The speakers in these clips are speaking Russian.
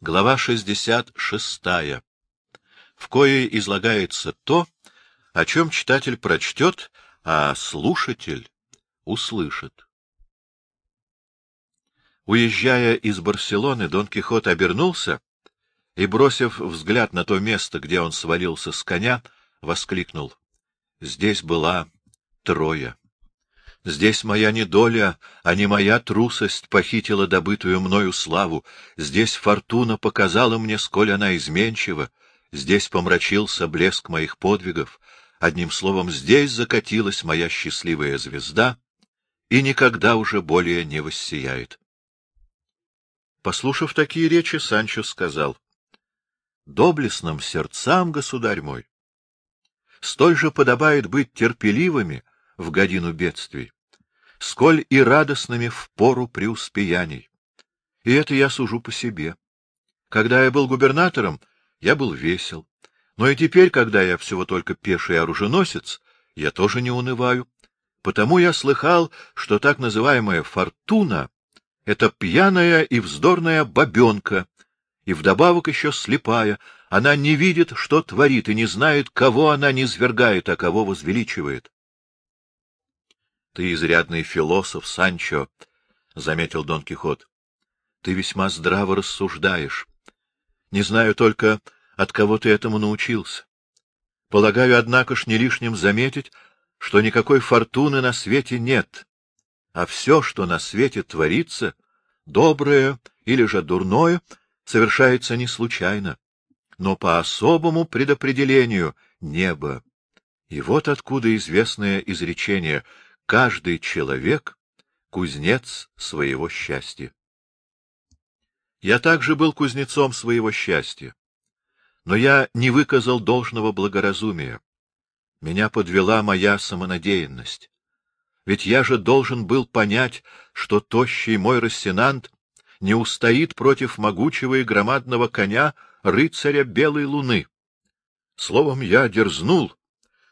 Глава 66, в коей излагается то, о чем читатель прочтет, а слушатель услышит. Уезжая из Барселоны, Дон Кихот обернулся и, бросив взгляд на то место, где он свалился с коня, воскликнул. Здесь была Троя. Здесь моя недоля, а не моя трусость похитила добытую мною славу. Здесь фортуна показала мне, сколь она изменчива. Здесь помрачился блеск моих подвигов. Одним словом, здесь закатилась моя счастливая звезда и никогда уже более не воссияет. Послушав такие речи, Санчо сказал, — Доблестным сердцам, государь мой, столь же подобает быть терпеливыми в годину бедствий, сколь и радостными в пору преуспеяний. И это я сужу по себе. Когда я был губернатором, я был весел. Но и теперь, когда я всего только пеший оруженосец, я тоже не унываю. Потому я слыхал, что так называемая фортуна — это пьяная и вздорная бабенка, и вдобавок еще слепая. Она не видит, что творит, и не знает, кого она низвергает, а кого возвеличивает. Ты изрядный философ, Санчо, — заметил Дон Кихот. — Ты весьма здраво рассуждаешь. Не знаю только, от кого ты этому научился. Полагаю, однако ж, не лишним заметить, что никакой фортуны на свете нет, а все, что на свете творится, доброе или же дурное, совершается не случайно, но по особому предопределению неба. И вот откуда известное изречение — Каждый человек — кузнец своего счастья. Я также был кузнецом своего счастья, но я не выказал должного благоразумия. Меня подвела моя самонадеянность. Ведь я же должен был понять, что тощий мой рассенант не устоит против могучего и громадного коня рыцаря Белой Луны. Словом, я дерзнул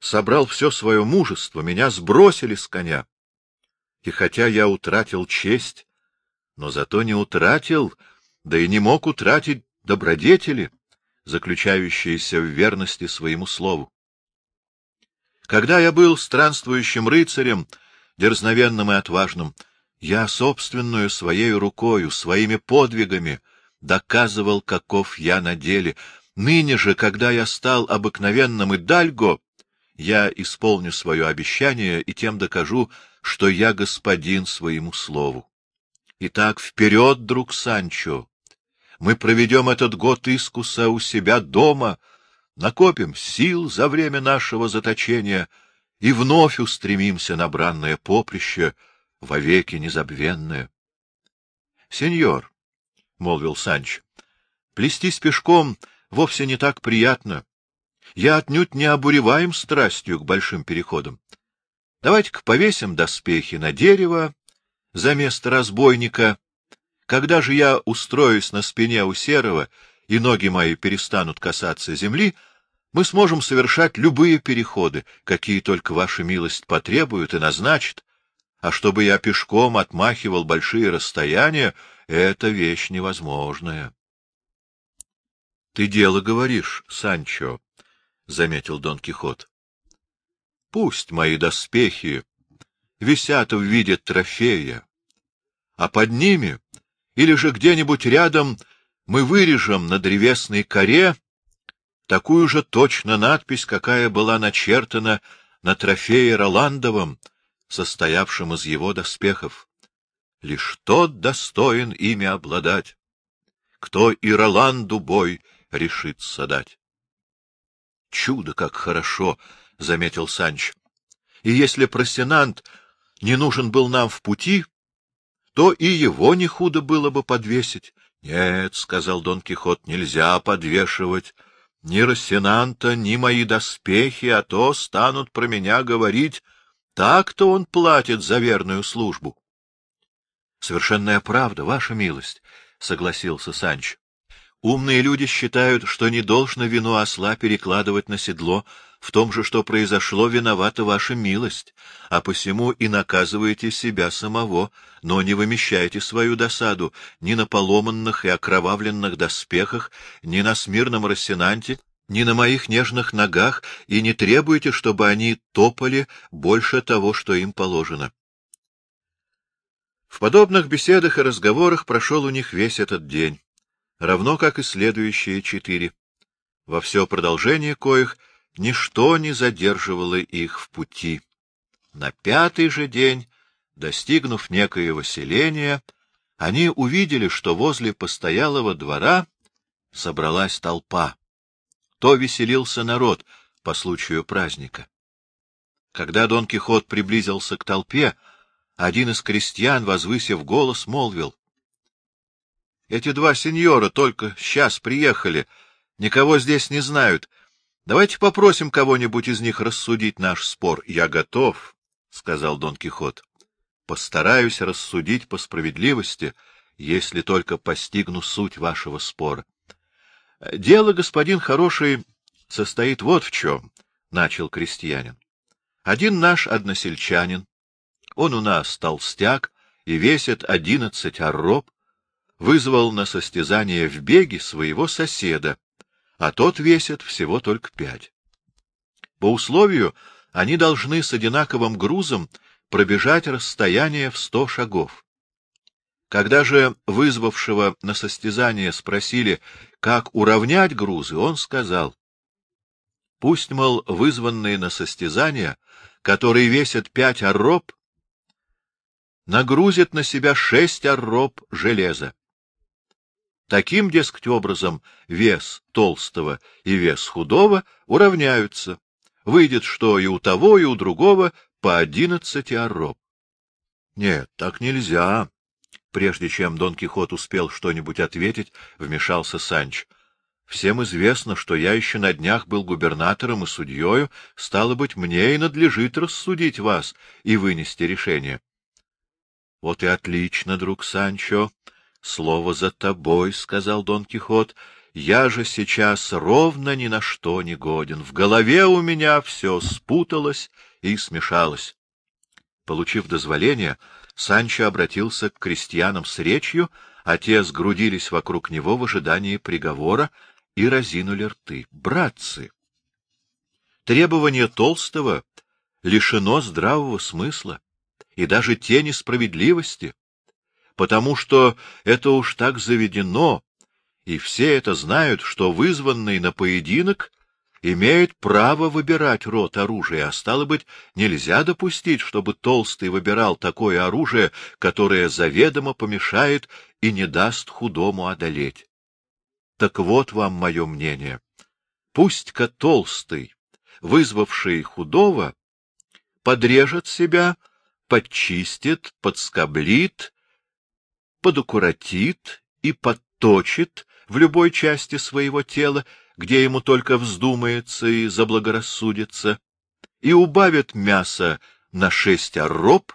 собрал все свое мужество, меня сбросили с коня. И хотя я утратил честь, но зато не утратил, да и не мог утратить добродетели, заключающиеся в верности своему слову. Когда я был странствующим рыцарем, дерзновенным и отважным, я собственную своей рукою, своими подвигами доказывал, каков я на деле. Ныне же, когда я стал обыкновенным и дальго, я исполню свое обещание и тем докажу, что я господин своему слову. Итак, вперед, друг Санчо! Мы проведем этот год искуса у себя дома, накопим сил за время нашего заточения и вновь устремимся на бранное поприще, вовеки незабвенное. — Сеньор, — молвил Санч, — плестись пешком вовсе не так приятно, я отнюдь не обуреваем страстью к большим переходам. Давайте-ка повесим доспехи на дерево за место разбойника. Когда же я устроюсь на спине у серого, и ноги мои перестанут касаться земли, мы сможем совершать любые переходы, какие только ваша милость потребует и назначит. А чтобы я пешком отмахивал большие расстояния, это вещь невозможная. — Ты дело говоришь, Санчо, — заметил Дон Кихот. — Пусть мои доспехи висят в виде трофея, а под ними или же где-нибудь рядом мы вырежем на древесной коре такую же точно надпись, какая была начертана на трофее Роландовом, состоявшем из его доспехов. Лишь тот достоин ими обладать, кто и Роланду бой решится дать. — Чудо, как хорошо! — заметил Санч. — И если просенант не нужен был нам в пути, то и его не худо было бы подвесить. — Нет, — сказал Дон Кихот, — нельзя подвешивать ни Рассенанта, ни мои доспехи, а то станут про меня говорить, так-то он платит за верную службу. — Совершенная правда, ваша милость, — согласился Санч. Умные люди считают, что не должно вину осла перекладывать на седло, в том же, что произошло, виновата ваша милость, а посему и наказываете себя самого, но не вымещайте свою досаду ни на поломанных и окровавленных доспехах, ни на смирном рассенанте, ни на моих нежных ногах, и не требуйте, чтобы они топали больше того, что им положено. В подобных беседах и разговорах прошел у них весь этот день равно как и следующие четыре. Во все продолжение коих ничто не задерживало их в пути. На пятый же день, достигнув некоего селения, они увидели, что возле постоялого двора собралась толпа. То веселился народ по случаю праздника. Когда Дон Кихот приблизился к толпе, один из крестьян, возвысив голос, молвил — эти два сеньора только сейчас приехали, никого здесь не знают. Давайте попросим кого-нибудь из них рассудить наш спор. — Я готов, — сказал Дон Кихот. — Постараюсь рассудить по справедливости, если только постигну суть вашего спора. — Дело, господин хороший, состоит вот в чем, — начал крестьянин. Один наш односельчанин, он у нас толстяк и весит одиннадцать арроб, вызвал на состязание в беге своего соседа, а тот весит всего только пять. По условию они должны с одинаковым грузом пробежать расстояние в сто шагов. Когда же вызвавшего на состязание спросили, как уравнять грузы, он сказал, пусть, мол, вызванные на состязание, которые весят пять арроб, нагрузят на себя шесть арроб железа. Таким, дескать, образом вес толстого и вес худого уравняются. Выйдет, что и у того, и у другого по одиннадцати ороб. Нет, так нельзя. Прежде чем Дон Кихот успел что-нибудь ответить, вмешался Санч. Всем известно, что я еще на днях был губернатором и судьею, стало быть, мне и надлежит рассудить вас и вынести решение. — Вот и отлично, друг Санчо, — Слово за тобой, — сказал Дон Кихот, — я же сейчас ровно ни на что не годен. В голове у меня все спуталось и смешалось. Получив дозволение, Санчо обратился к крестьянам с речью, а те сгрудились вокруг него в ожидании приговора и разинули рты. Братцы! Требование Толстого лишено здравого смысла и даже тени справедливости потому что это уж так заведено, и все это знают, что вызванный на поединок имеет право выбирать род оружия, а стало быть, нельзя допустить, чтобы Толстый выбирал такое оружие, которое заведомо помешает и не даст худому одолеть. Так вот вам мое мнение. Пусть-ка Толстый, вызвавший худого, подрежет себя, подчистит, подскоблит подукоротит и подточит в любой части своего тела, где ему только вздумается и заблагорассудится, и убавит мясо на шесть ороб,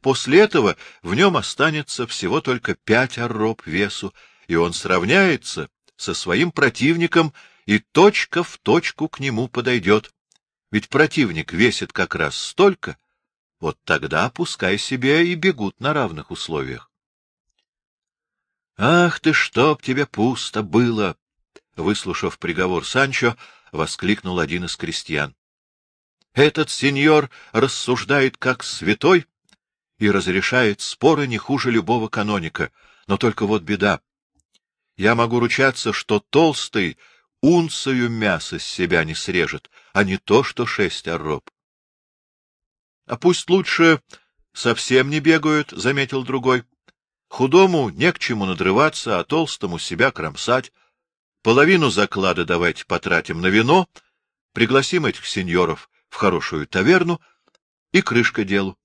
после этого в нем останется всего только пять ороб весу, и он сравняется со своим противником и точка в точку к нему подойдет. Ведь противник весит как раз столько, вот тогда пускай себе и бегут на равных условиях. Ах ты, чтоб тебе пусто было! Выслушав приговор Санчо, воскликнул один из крестьян. Этот сеньор рассуждает как святой и разрешает споры не хуже любого каноника, но только вот беда. Я могу ручаться, что толстый унцию мяса с себя не срежет, а не то, что шесть ороб. — А пусть лучше совсем не бегают, — заметил другой. Худому не к чему надрываться, а толстому себя кромсать. Половину заклада давайте потратим на вино, пригласим этих сеньоров в хорошую таверну и крышка делу.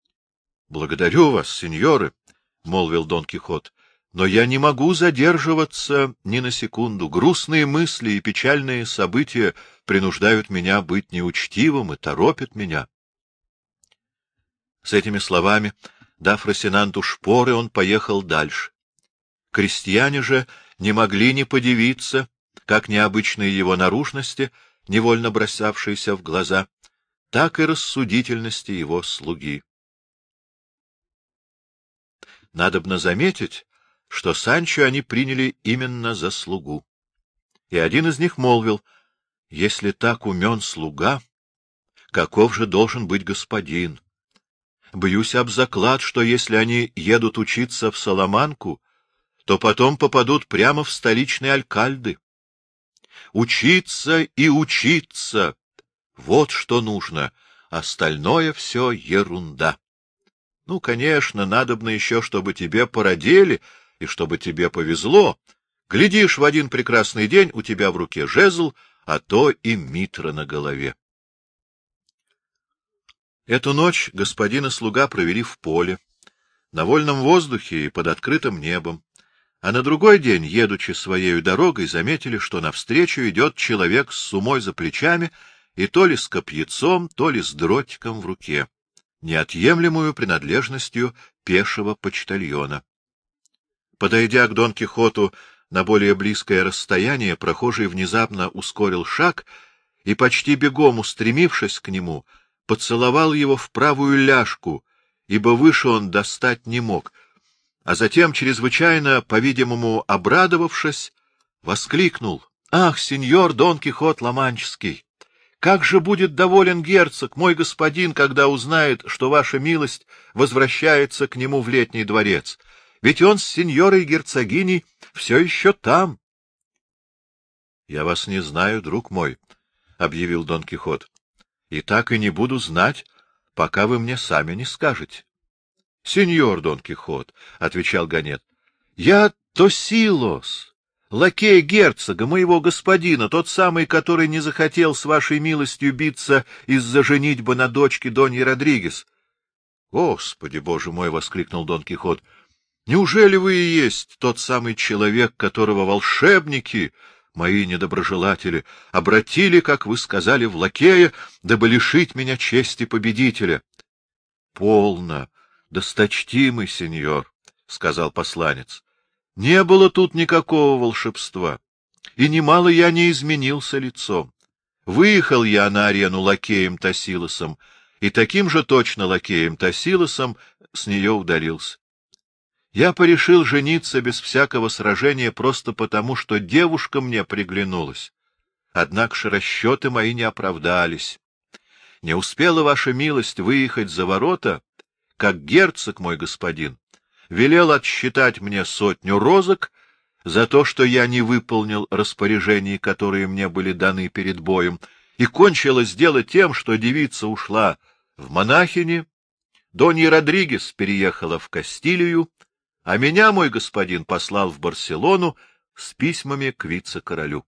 — Благодарю вас, сеньоры, — молвил Дон Кихот, — но я не могу задерживаться ни на секунду. Грустные мысли и печальные события принуждают меня быть неучтивым и торопят меня. С этими словами Дав Росинанту шпоры, он поехал дальше. Крестьяне же не могли не подивиться, как необычные его наружности, невольно бросавшиеся в глаза, так и рассудительности его слуги. Надобно заметить, что Санчо они приняли именно за слугу. И один из них молвил, если так умен слуга, каков же должен быть господин? Бьюсь об заклад, что если они едут учиться в Соломанку, то потом попадут прямо в столичные алькальды. Учиться и учиться — вот что нужно, остальное все ерунда. Ну, конечно, надобно еще, чтобы тебе породили и чтобы тебе повезло. Глядишь, в один прекрасный день у тебя в руке жезл, а то и митра на голове. Эту ночь господин и слуга провели в поле, на вольном воздухе и под открытым небом, а на другой день, едучи своею дорогой, заметили, что навстречу идет человек с сумой за плечами и то ли с копьецом, то ли с дротиком в руке, неотъемлемую принадлежностью пешего почтальона. Подойдя к Дон Кихоту на более близкое расстояние, прохожий внезапно ускорил шаг и, почти бегом устремившись к нему, — поцеловал его в правую ляжку, ибо выше он достать не мог, а затем, чрезвычайно, по-видимому, обрадовавшись, воскликнул. — Ах, сеньор Дон Кихот Ломанческий! Как же будет доволен герцог, мой господин, когда узнает, что ваша милость возвращается к нему в летний дворец? Ведь он с сеньорой герцогиней все еще там. — Я вас не знаю, друг мой, — объявил Дон Кихот и так и не буду знать, пока вы мне сами не скажете. — Сеньор Дон Кихот, — отвечал Ганет, — я Тосилос, лакей герцога, моего господина, тот самый, который не захотел с вашей милостью биться из-за женитьбы на дочке Доньи Родригес. — Господи, боже мой! — воскликнул Дон Кихот. — Неужели вы и есть тот самый человек, которого волшебники мои недоброжелатели, обратили, как вы сказали, в лакея, дабы лишить меня чести победителя. — Полно, досточтимый сеньор, — сказал посланец. — Не было тут никакого волшебства, и немало я не изменился лицом. Выехал я на арену лакеем Тасилосом, и таким же точно лакеем Тасилосом с нее удалился. Я порешил жениться без всякого сражения просто потому, что девушка мне приглянулась. Однако же расчеты мои не оправдались. Не успела ваша милость выехать за ворота, как герцог мой господин велел отсчитать мне сотню розок за то, что я не выполнил распоряжений, которые мне были даны перед боем, и кончилось дело тем, что девица ушла в монахини, Донья Родригес переехала в Кастилию, а меня мой господин послал в Барселону с письмами к вице-королю.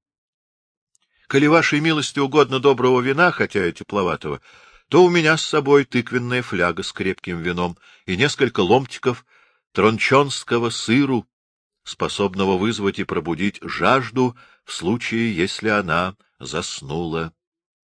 Коли вашей милости угодно доброго вина, хотя и тепловатого, то у меня с собой тыквенная фляга с крепким вином и несколько ломтиков трончонского сыру, способного вызвать и пробудить жажду в случае, если она заснула.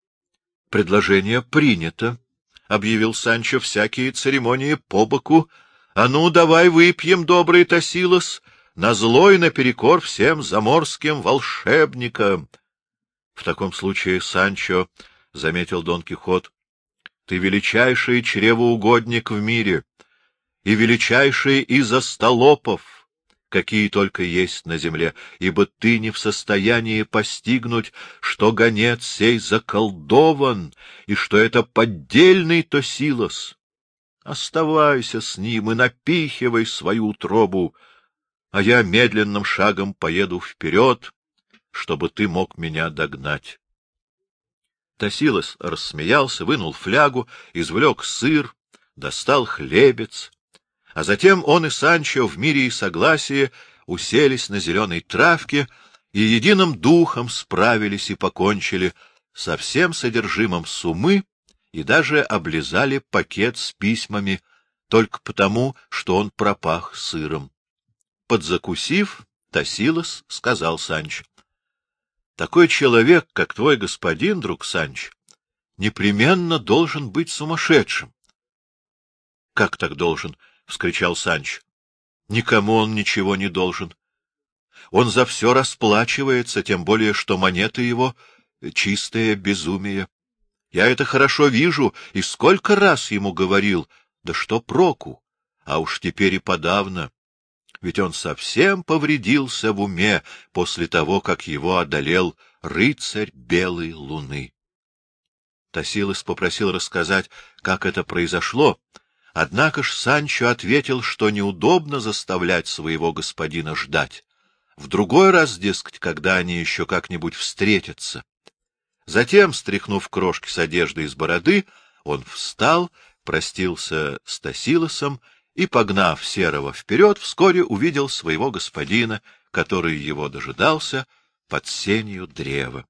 — Предложение принято, — объявил Санчо, — всякие церемонии по боку, а ну, давай выпьем, добрый Тосилос, на злой наперекор всем заморским волшебникам. — В таком случае, Санчо, — заметил Дон Кихот, — ты величайший чревоугодник в мире и величайший из остолопов, какие только есть на земле, ибо ты не в состоянии постигнуть, что гонец сей заколдован и что это поддельный Тосилос. Оставайся с ним и напихивай свою утробу, а я медленным шагом поеду вперед, чтобы ты мог меня догнать. Тосилос рассмеялся, вынул флягу, извлек сыр, достал хлебец, а затем он и Санчо в мире и согласии уселись на зеленой травке и единым духом справились и покончили со всем содержимым сумы, и даже облизали пакет с письмами только потому, что он пропах сыром. Подзакусив, Тосилос сказал Санч. — Такой человек, как твой господин, друг Санч, непременно должен быть сумасшедшим. — Как так должен? — вскричал Санч. — Никому он ничего не должен. Он за все расплачивается, тем более, что монеты его — чистое безумие. Я это хорошо вижу, и сколько раз ему говорил, да что проку, а уж теперь и подавно. Ведь он совсем повредился в уме после того, как его одолел рыцарь белой луны. Тосилос попросил рассказать, как это произошло, однако ж Санчо ответил, что неудобно заставлять своего господина ждать. В другой раз, дескать, когда они еще как-нибудь встретятся. Затем, стряхнув крошки с одежды из бороды, он встал, простился с Тосилосом и, погнав Серого вперед, вскоре увидел своего господина, который его дожидался под сенью древа.